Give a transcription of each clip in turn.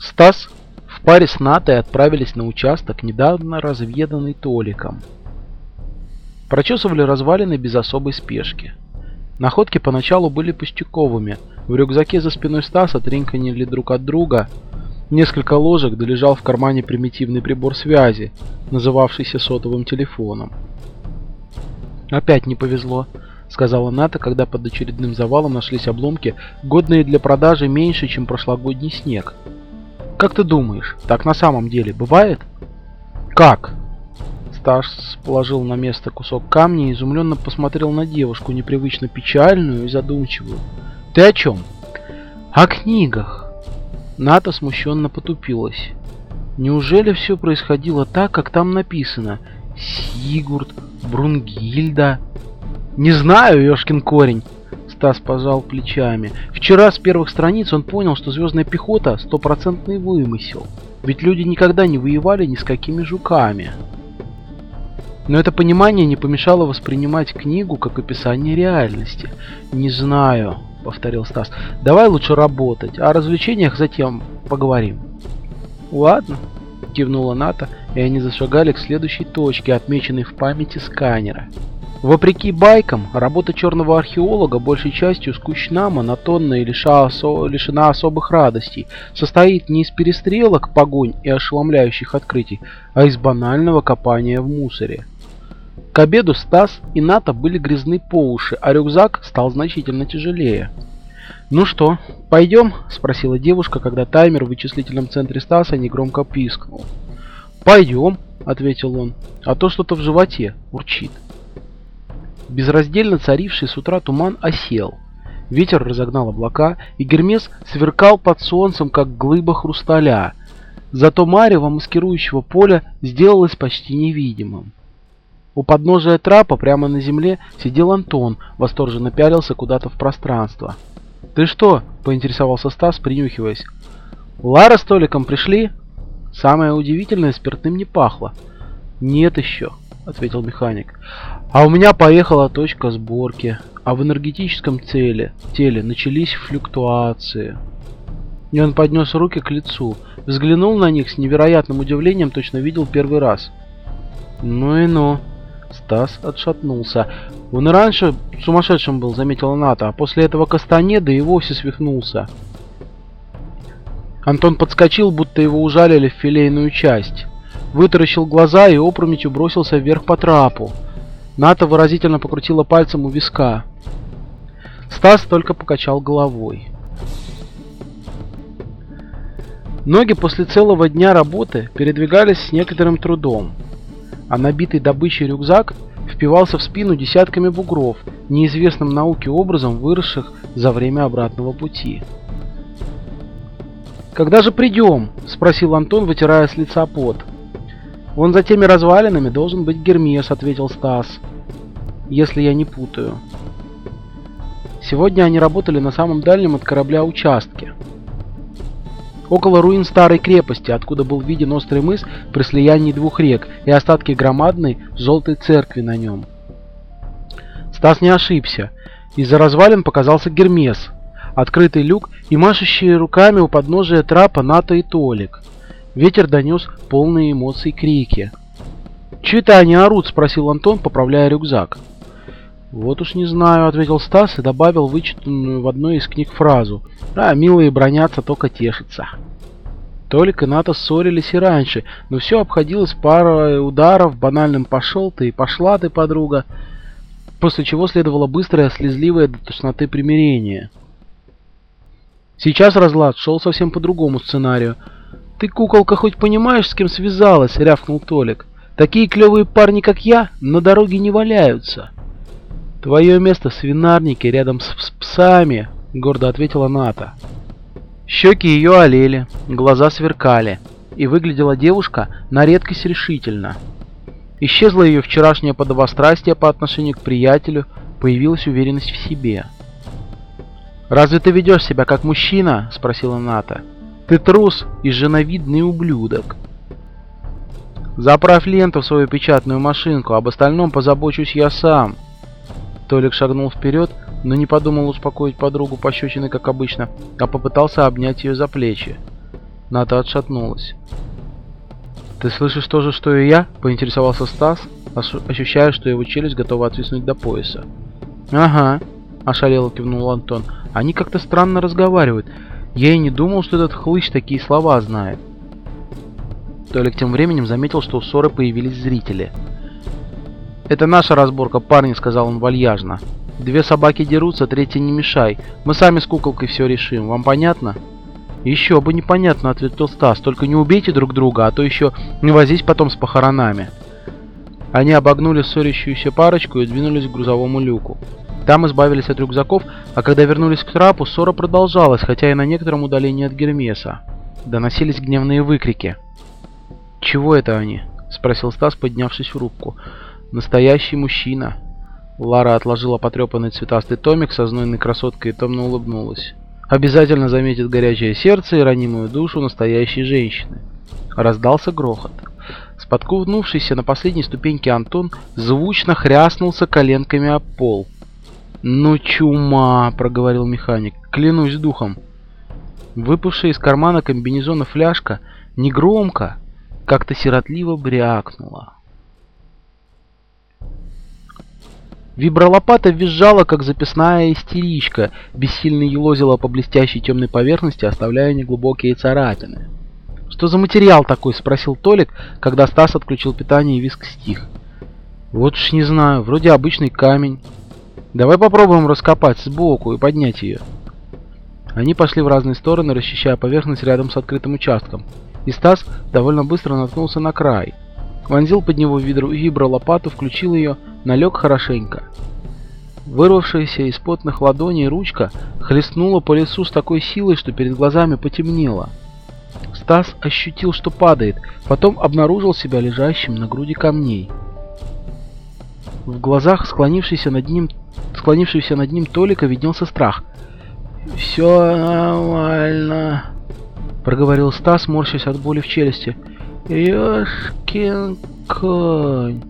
Стас в паре с Натой отправились на участок, недавно разведанный Толиком. Прочесывали развалины без особой спешки. Находки поначалу были пустяковыми. В рюкзаке за спиной Стаса тринканили друг от друга несколько ложек, да лежал в кармане примитивный прибор связи, называвшийся сотовым телефоном. «Опять не повезло», — сказала Ната, когда под очередным завалом нашлись обломки, годные для продажи меньше, чем прошлогодний снег. Как ты думаешь, так на самом деле бывает? Как? Стас положил на место кусок камня и изумленно посмотрел на девушку, непривычно печальную и задумчивую. Ты о чем? О книгах. Ната смущенно потупилась. Неужели все происходило так, как там написано? Сигурд, Брунгильда... Не знаю, ёшкин корень. Стас пожал плечами. Вчера с первых страниц он понял, что звездная пехота – стопроцентный вымысел. Ведь люди никогда не воевали ни с какими жуками. Но это понимание не помешало воспринимать книгу как описание реальности. «Не знаю», — повторил Стас. «Давай лучше работать, о развлечениях затем поговорим». «Ладно», — кивнула Ната, и они зашагали к следующей точке, отмеченной в памяти сканера. Вопреки байкам, работа черного археолога большей частью скучна, монотонна и лишена особых радостей, состоит не из перестрелок, погонь и ошеломляющих открытий, а из банального копания в мусоре. К обеду Стас и Ната были грязны по уши, а рюкзак стал значительно тяжелее. «Ну что, пойдем?» – спросила девушка, когда таймер в вычислительном центре Стаса негромко пискнул. «Пойдем», – ответил он, – «а то что-то в животе урчит». Безраздельно царивший с утра туман осел. Ветер разогнал облака, и Гермес сверкал под солнцем, как глыба хрусталя. Зато марево маскирующего поля сделалось почти невидимым. У подножия трапа прямо на земле сидел Антон, восторженно пялился куда-то в пространство. «Ты что?» – поинтересовался Стас, принюхиваясь. «Лара с Толиком пришли?» Самое удивительное, спиртным не пахло. «Нет еще», — ответил механик. «А у меня поехала точка сборки, а в энергетическом теле, теле начались флюктуации». И он поднес руки к лицу, взглянул на них с невероятным удивлением, точно видел первый раз. «Ну и ну!» Стас отшатнулся. Он и раньше сумасшедшим был, заметила Ната, а после этого Кастанеда и вовсе свихнулся. Антон подскочил, будто его ужалили в филейную часть вытаращил глаза и опрометью бросился вверх по трапу. Ната выразительно покрутила пальцем у виска. Стас только покачал головой. Ноги после целого дня работы передвигались с некоторым трудом, а набитый добычей рюкзак впивался в спину десятками бугров, неизвестным науке образом выросших за время обратного пути. «Когда же придем?» – спросил Антон, вытирая с лица пот. «Вон за теми развалинами должен быть Гермес», — ответил Стас. «Если я не путаю». Сегодня они работали на самом дальнем от корабля участке. Около руин старой крепости, откуда был виден острый мыс при слиянии двух рек и остатки громадной желтой церкви на нем. Стас не ошибся. Из-за развалин показался Гермес, открытый люк и машущие руками у подножия трапа Ната и Толик. Ветер донес полные эмоций крики. «Че это они орут?» – спросил Антон, поправляя рюкзак. «Вот уж не знаю», – ответил Стас и добавил вычитанную в одной из книг фразу. «А, милые бронятся, только тешатся». Толик и Ната ссорились и раньше, но все обходилось парой ударов, банальным «пошел ты» и «пошла ты, подруга», после чего следовало быстрое, слезливое до тошноты примирение. Сейчас разлад шел совсем по другому сценарию – «Ты, куколка, хоть понимаешь, с кем связалась?» — рявкнул Толик. «Такие клевые парни, как я, на дороге не валяются». «Твое место в свинарнике рядом с, псами», — гордо ответила Ната. Щеки ее олели, глаза сверкали, и выглядела девушка на редкость решительно. Исчезла ее вчерашнее подобострастие по отношению к приятелю, появилась уверенность в себе. «Разве ты ведешь себя как мужчина?» — спросила Ната. Ты трус и женовидный ублюдок. Заправь ленту в свою печатную машинку, об остальном позабочусь я сам. Толик шагнул вперед, но не подумал успокоить подругу пощечины, как обычно, а попытался обнять ее за плечи. Ната отшатнулась. «Ты слышишь то же, что и я?» – поинтересовался Стас, ощущая, что его челюсть готова отвиснуть до пояса. «Ага», – ошалело кивнул Антон. «Они как-то странно разговаривают. Я и не думал, что этот хлыщ такие слова знает». Толик тем временем заметил, что у ссоры появились зрители. «Это наша разборка, парни», — сказал он вальяжно. «Две собаки дерутся, третья не мешай. Мы сами с куколкой все решим. Вам понятно?» «Еще бы непонятно», — ответил Стас. «Только не убейте друг друга, а то еще не возись потом с похоронами». Они обогнули ссорящуюся парочку и двинулись к грузовому люку. Там избавились от рюкзаков, а когда вернулись к трапу, ссора продолжалась, хотя и на некотором удалении от Гермеса. Доносились гневные выкрики. «Чего это они?» — спросил Стас, поднявшись в рубку. Настоящий мужчина. Лара отложила потрепанный цветастый томик со знойной красоткой и томно улыбнулась. Обязательно заметит горячее сердце и ранимую душу настоящей женщины. Раздался грохот. Споткнувшийся на последней ступеньке Антон звучно хряснулся коленками об пол. «Ну чума!» — проговорил механик. «Клянусь духом!» Выпавшая из кармана комбинезона фляжка негромко, как-то сиротливо брякнула. Вибролопата визжала, как записная истеричка, бессильно елозила по блестящей темной поверхности, оставляя неглубокие царапины. «Что за материал такой?» — спросил Толик, когда Стас отключил питание и виск стих. «Вот уж не знаю, вроде обычный камень. Давай попробуем раскопать сбоку и поднять ее». Они пошли в разные стороны, расчищая поверхность рядом с открытым участком. И Стас довольно быстро наткнулся на край. Вонзил под него вибролопату, включил ее — налег хорошенько. Вырвавшаяся из потных ладоней ручка хлестнула по лесу с такой силой, что перед глазами потемнело. Стас ощутил, что падает, потом обнаружил себя лежащим на груди камней. В глазах склонившийся над ним, склонившийся над ним Толика виднелся страх. «Все нормально», — проговорил Стас, морщась от боли в челюсти. «Ёшкин конь».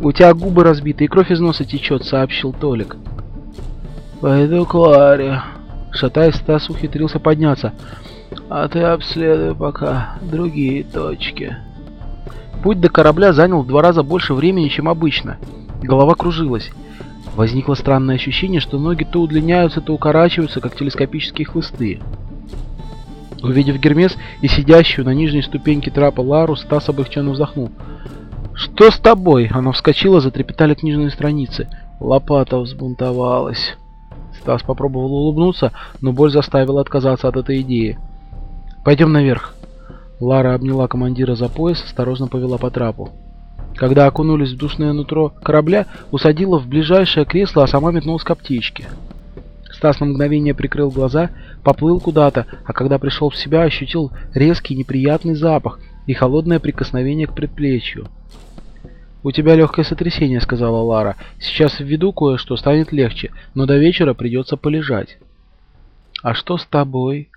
«У тебя губы разбиты и кровь из носа течет», — сообщил Толик. «Пойду к Ларе». Шатаясь, Стас ухитрился подняться. «А ты обследуй пока другие точки». Путь до корабля занял в два раза больше времени, чем обычно. Голова кружилась. Возникло странное ощущение, что ноги то удлиняются, то укорачиваются, как телескопические хлысты. Увидев Гермес и сидящую на нижней ступеньке трапа Лару, Стас облегченно вздохнул. «Что с тобой?» Она вскочила, затрепетали книжные страницы. Лопата взбунтовалась. Стас попробовал улыбнуться, но боль заставила отказаться от этой идеи. «Пойдем наверх». Лара обняла командира за пояс, осторожно повела по трапу. Когда окунулись в душное нутро корабля, усадила в ближайшее кресло, а сама метнулась к аптечке. Стас на мгновение прикрыл глаза, поплыл куда-то, а когда пришел в себя, ощутил резкий неприятный запах и холодное прикосновение к предплечью. «У тебя легкое сотрясение», — сказала Лара. «Сейчас введу кое-что, станет легче, но до вечера придется полежать». «А что с тобой?»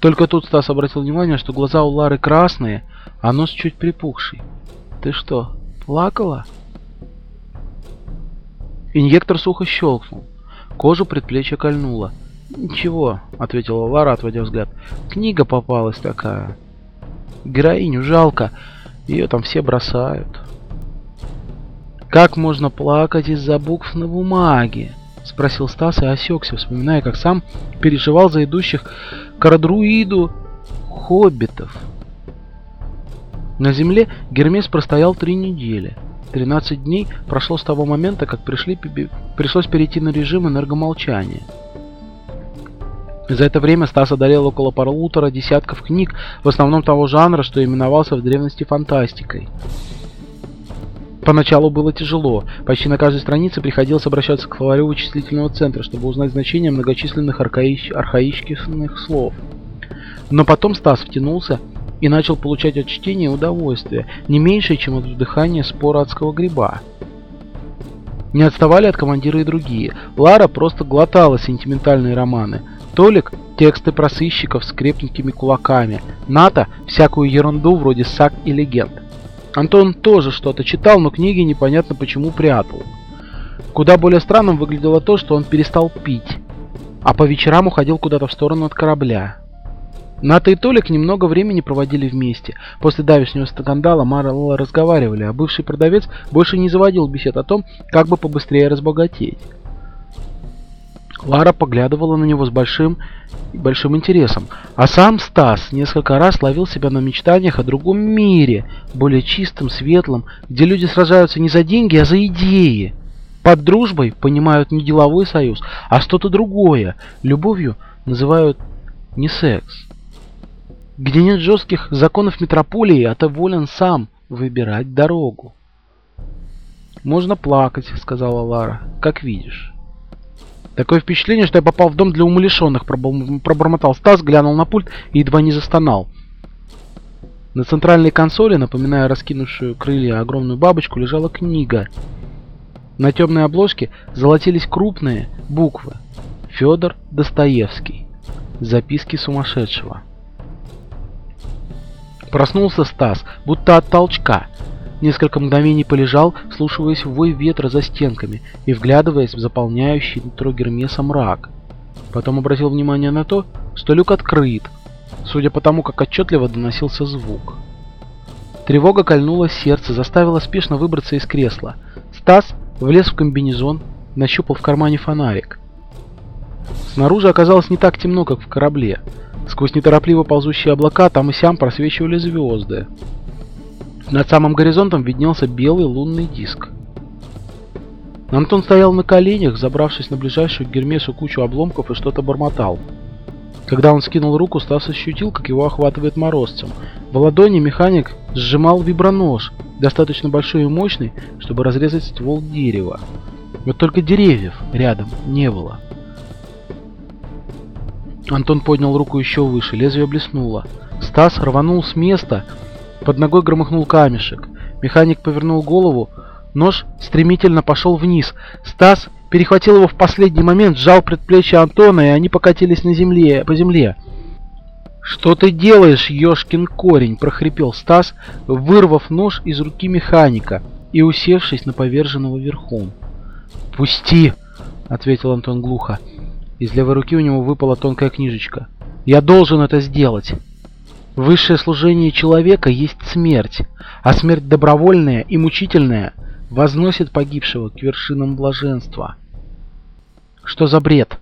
Только тут Стас обратил внимание, что глаза у Лары красные, а нос чуть припухший. «Ты что, плакала?» Инъектор сухо щелкнул. Кожу предплечья кольнуло. «Ничего», — ответила Лара, отводя взгляд. «Книга попалась такая. Героиню жалко, ее там все бросают». «Как можно плакать из-за букв на бумаге?» — спросил Стас и осекся, вспоминая, как сам переживал за идущих к Радруиду хоббитов. На земле Гермес простоял три недели. 13 дней прошло с того момента, как пришли, пришлось перейти на режим энергомолчания. За это время Стас одолел около полутора десятков книг, в основном того жанра, что именовался в древности фантастикой. Поначалу было тяжело. Почти на каждой странице приходилось обращаться к словарю вычислительного центра, чтобы узнать значение многочисленных архаич... архаических слов. Но потом Стас втянулся и начал получать от чтения удовольствие, не меньшее, чем от вдыхания спора адского гриба. Не отставали от командира и другие. Лара просто глотала сентиментальные романы. Толик – тексты про сыщиков с крепкими кулаками. Ната – всякую ерунду вроде саг и легенд. Антон тоже что-то читал, но книги непонятно почему прятал. Куда более странным выглядело то, что он перестал пить, а по вечерам уходил куда-то в сторону от корабля. Ната и Толик немного времени проводили вместе. После давешнего скандала Мара и Лола разговаривали, а бывший продавец больше не заводил бесед о том, как бы побыстрее разбогатеть. Лара поглядывала на него с большим большим интересом. А сам Стас несколько раз ловил себя на мечтаниях о другом мире, более чистом, светлом, где люди сражаются не за деньги, а за идеи. Под дружбой понимают не деловой союз, а что-то другое. Любовью называют не секс. Где нет жестких законов метрополии, а ты волен сам выбирать дорогу. «Можно плакать», — сказала Лара, — «как видишь». Такое впечатление, что я попал в дом для умалишенных, пробормотал Стас, глянул на пульт и едва не застонал. На центральной консоли, напоминая раскинувшую крылья огромную бабочку, лежала книга. На темной обложке золотились крупные буквы. Федор Достоевский. Записки сумасшедшего. Проснулся Стас, будто от толчка. Несколько мгновений полежал, слушаясь в вой ветра за стенками и вглядываясь в заполняющий нутро Гермеса мрак. Потом обратил внимание на то, что люк открыт, судя по тому, как отчетливо доносился звук. Тревога кольнула сердце, заставила спешно выбраться из кресла. Стас влез в комбинезон, нащупал в кармане фонарик. Снаружи оказалось не так темно, как в корабле. Сквозь неторопливо ползущие облака там и сям просвечивали звезды. Над самым горизонтом виднелся белый лунный диск. Антон стоял на коленях, забравшись на ближайшую к Гермесу кучу обломков и что-то бормотал. Когда он скинул руку, Стас ощутил, как его охватывает морозцем. В ладони механик сжимал вибронож, достаточно большой и мощный, чтобы разрезать ствол дерева. Вот только деревьев рядом не было. Антон поднял руку еще выше, лезвие блеснуло. Стас рванул с места под ногой громыхнул камешек. Механик повернул голову. Нож стремительно пошел вниз. Стас перехватил его в последний момент, сжал предплечье Антона, и они покатились на земле, по земле. «Что ты делаешь, ёшкин корень?» – прохрипел Стас, вырвав нож из руки механика и усевшись на поверженного верхом. «Пусти!» – ответил Антон глухо. Из левой руки у него выпала тонкая книжечка. «Я должен это сделать!» Высшее служение человека есть смерть, а смерть добровольная и мучительная возносит погибшего к вершинам блаженства. Что за бред?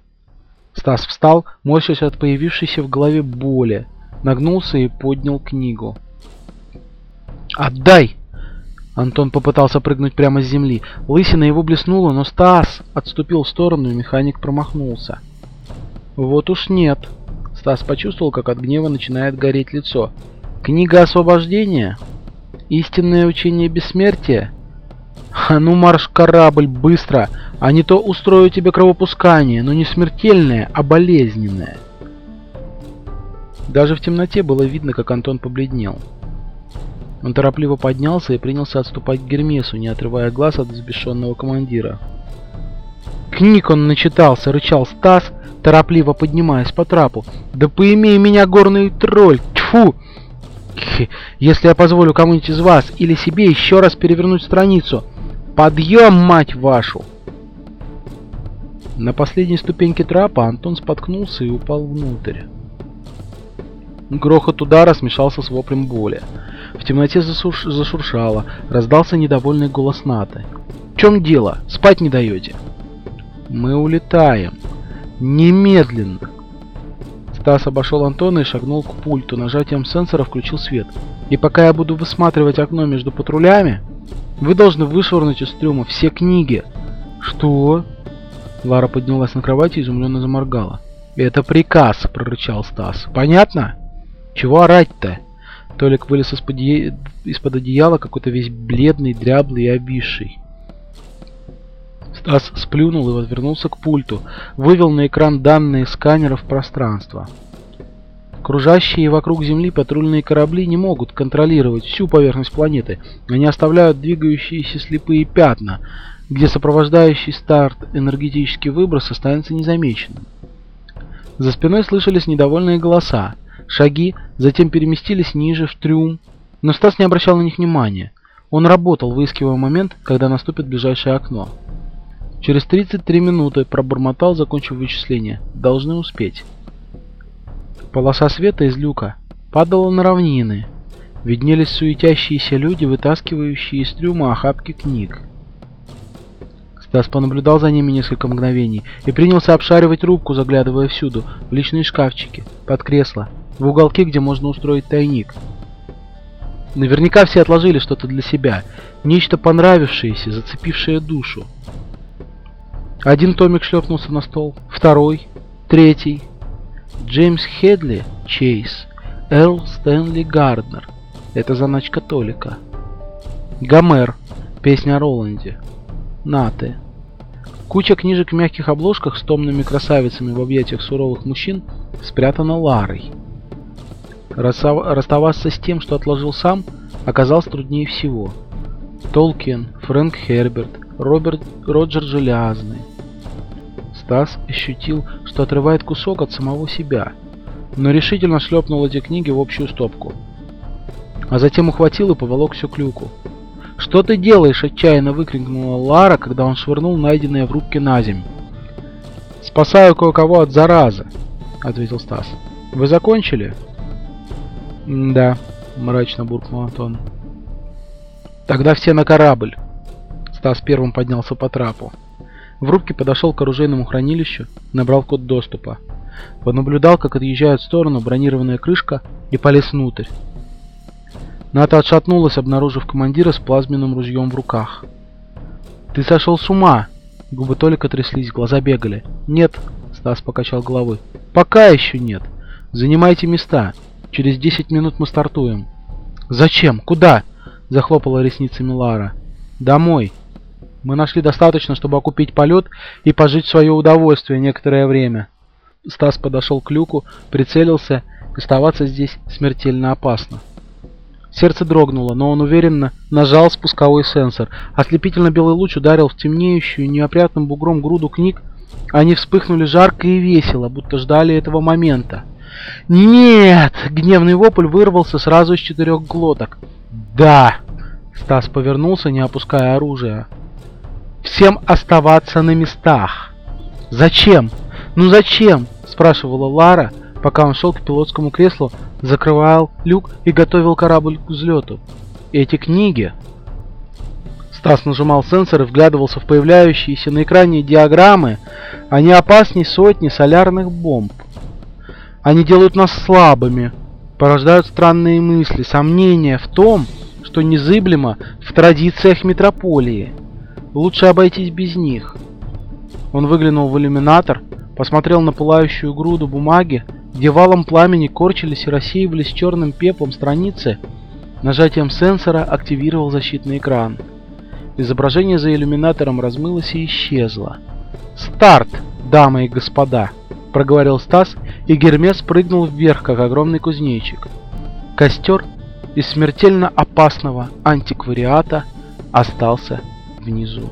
Стас встал, морщась от появившейся в голове боли, нагнулся и поднял книгу. «Отдай!» Антон попытался прыгнуть прямо с земли. Лысина его блеснула, но Стас отступил в сторону, и механик промахнулся. «Вот уж нет!» Стас почувствовал, как от гнева начинает гореть лицо. «Книга освобождения? Истинное учение бессмертия? А ну марш корабль, быстро! А не то устрою тебе кровопускание, но не смертельное, а болезненное!» Даже в темноте было видно, как Антон побледнел. Он торопливо поднялся и принялся отступать к Гермесу, не отрывая глаз от взбешенного командира. Книг он начитался, рычал Стас, торопливо поднимаясь по трапу. «Да поимей меня, горный тролль! Тьфу! Если я позволю кому-нибудь из вас или себе еще раз перевернуть страницу, подъем, мать вашу!» На последней ступеньке трапа Антон споткнулся и упал внутрь. Грохот удара смешался с воплем боли. В темноте засуш... зашуршало, раздался недовольный голос Наты. «В чем дело? Спать не даете?» «Мы улетаем», Немедленно! Стас обошел Антона и шагнул к пульту. Нажатием сенсора включил свет. И пока я буду высматривать окно между патрулями, вы должны вышвырнуть из трюма все книги. Что? Лара поднялась на кровати и изумленно заморгала. «Это приказ!» — прорычал Стас. «Понятно? Чего орать-то?» Толик вылез из-под из одеяла, какой-то весь бледный, дряблый и обвисший. Стас сплюнул и отвернулся к пульту, вывел на экран данные сканеров пространства. Кружащие вокруг Земли патрульные корабли не могут контролировать всю поверхность планеты. Они оставляют двигающиеся слепые пятна, где сопровождающий старт энергетический выброс останется незамеченным. За спиной слышались недовольные голоса. Шаги затем переместились ниже, в трюм, но Стас не обращал на них внимания. Он работал, выискивая момент, когда наступит ближайшее окно. Через 33 минуты пробормотал, закончив вычисление. Должны успеть. Полоса света из люка падала на равнины. Виднелись суетящиеся люди, вытаскивающие из трюма охапки книг. Стас понаблюдал за ними несколько мгновений и принялся обшаривать рубку, заглядывая всюду, в личные шкафчики, под кресло, в уголки, где можно устроить тайник. Наверняка все отложили что-то для себя, нечто понравившееся, зацепившее душу. Один томик шлепнулся на стол, второй, третий. Джеймс Хедли, Чейз, Эрл Стэнли Гарднер. Это заначка Толика. Гомер, песня о Роланде. Наты. Куча книжек в мягких обложках с томными красавицами в объятиях суровых мужчин спрятана Ларой. Расставаться с тем, что отложил сам, оказалось труднее всего. Толкин, Фрэнк Херберт, Роберт Роджер Железный. Стас ощутил, что отрывает кусок от самого себя, но решительно шлепнул эти книги в общую стопку. А затем ухватил и поволок всю клюку. «Что ты делаешь?» – отчаянно выкрикнула Лара, когда он швырнул найденное в рубке на землю. «Спасаю кое-кого от заразы», – ответил Стас. «Вы закончили?» «Да», — мрачно буркнул Антон. «Тогда все на корабль!» Стас первым поднялся по трапу. В рубке подошел к оружейному хранилищу, набрал код доступа. Понаблюдал, как отъезжает в сторону бронированная крышка и полез внутрь. Ната отшатнулась, обнаружив командира с плазменным ружьем в руках. «Ты сошел с ума!» Губы Толика тряслись, глаза бегали. «Нет!» — Стас покачал головы. «Пока еще нет! Занимайте места! Через 10 минут мы стартуем. Зачем? Куда? Захлопала ресницами Лара. Домой. Мы нашли достаточно, чтобы окупить полет и пожить в свое удовольствие некоторое время. Стас подошел к люку, прицелился. Оставаться здесь смертельно опасно. Сердце дрогнуло, но он уверенно нажал спусковой сенсор. Ослепительно белый луч ударил в темнеющую неопрятным бугром груду книг. Они вспыхнули жарко и весело, будто ждали этого момента. «Нет!» — гневный вопль вырвался сразу из четырех глоток. «Да!» — Стас повернулся, не опуская оружия. «Всем оставаться на местах!» «Зачем? Ну зачем?» — спрашивала Лара, пока он шел к пилотскому креслу, закрывал люк и готовил корабль к взлету. «Эти книги...» Стас нажимал сенсор и вглядывался в появляющиеся на экране диаграммы, они опасней сотни солярных бомб. Они делают нас слабыми, порождают странные мысли, сомнения в том, что незыблемо в традициях метрополии. Лучше обойтись без них. Он выглянул в иллюминатор, посмотрел на пылающую груду бумаги, где валом пламени корчились и рассеивались черным пеплом страницы, нажатием сенсора активировал защитный экран. Изображение за иллюминатором размылось и исчезло. «Старт, дамы и господа!» Проговорил Стас, и Гермес прыгнул вверх, как огромный кузнечик. Костер из смертельно опасного антиквариата остался внизу.